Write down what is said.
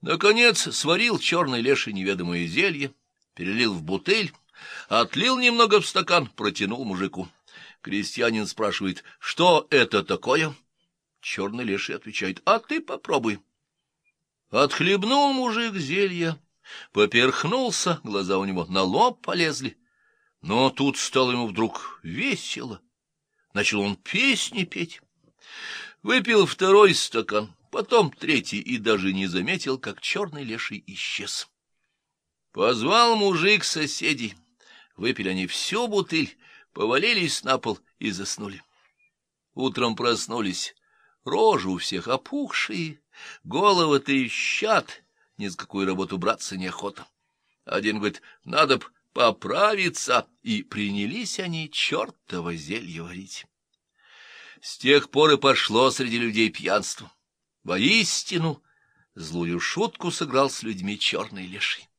Наконец сварил черный леший неведомое зелье, перелил в бутыль, отлил немного в стакан, протянул мужику. Крестьянин спрашивает, что это такое? Черный леший отвечает, а ты попробуй. Отхлебнул мужик зелье, поперхнулся, глаза у него на лоб полезли. Но тут стало ему вдруг весело. Начал он песни петь. Выпил второй стакан, потом третий, и даже не заметил, как черный леший исчез. Позвал мужик соседей. Выпили они всю бутыль, повалились на пол и заснули. Утром проснулись, рожи у всех опухшие, головы трещат, ни с какую работу браться неохота. Один говорит, надо б поправиться, и принялись они чертово зелье варить. С тех пор и пошло среди людей пьянство. Воистину, злую шутку сыграл с людьми черный леший.